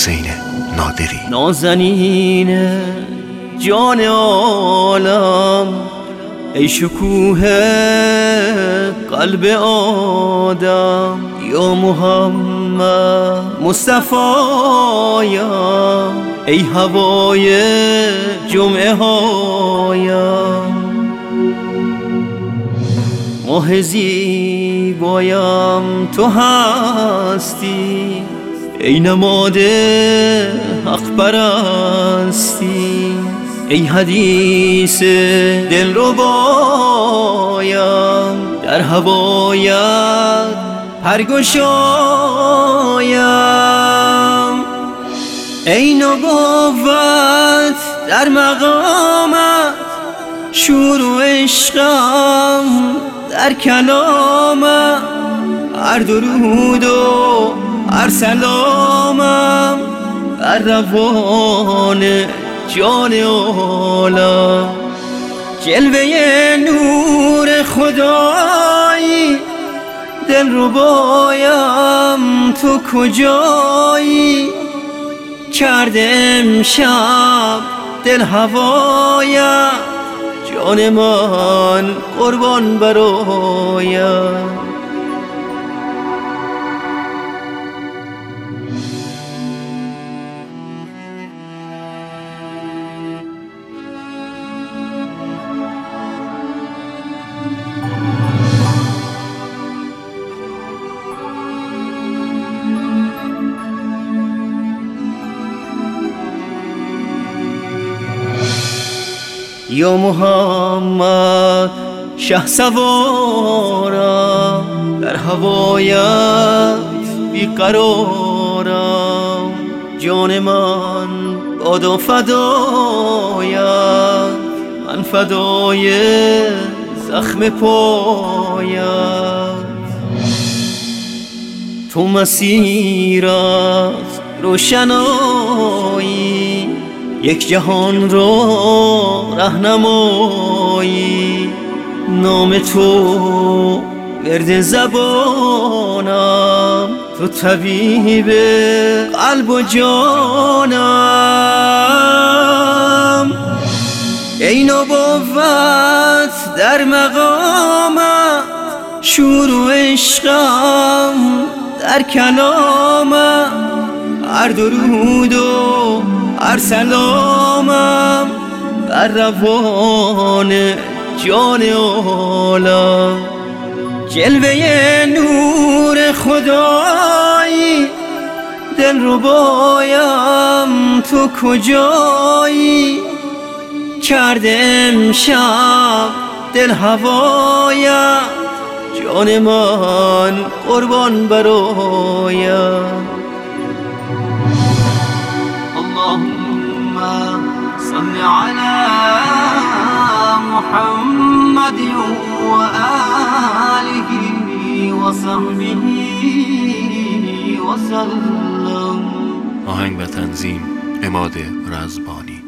حسین نادری. نازنین جان عالم ای شکوه قلب آدم یا محمد مصطفی یا ای هوای جمعه هایم. ماه زیبایم تو هستی ای نماد حق پرستی ای حدیث دل رو بایم در هوایت پرگشایم. ای نبوت در مقامت شور و عشقم در کلامم هر درود و هر سلامم بر روان جان عالم جلوه نور خدایی دل رو بایم تو کجایی؟ کرده امشب دل هوایم جان من قربان برایم یا محمد شه سوارم در هوایت بیقرارم جان من بادا فدایت من فدای زخم پایت. تو مسیرت روشنایی. یک جهان را رهنمایی نام تو ورد زبانم تو طبیب قلب و جانم. ای نبوت در مقامم شور و عشقم در کلامم. هر درود و هر سلامم بر روان جان عالم جلوه نور خدایی دل رو بایم تو کجایی؟ کرده امشب دل هوایم جان من قربان برایم صل على محمد وآله وصحبه وسلم. آهنگ و تنظیم اماد رزبانی.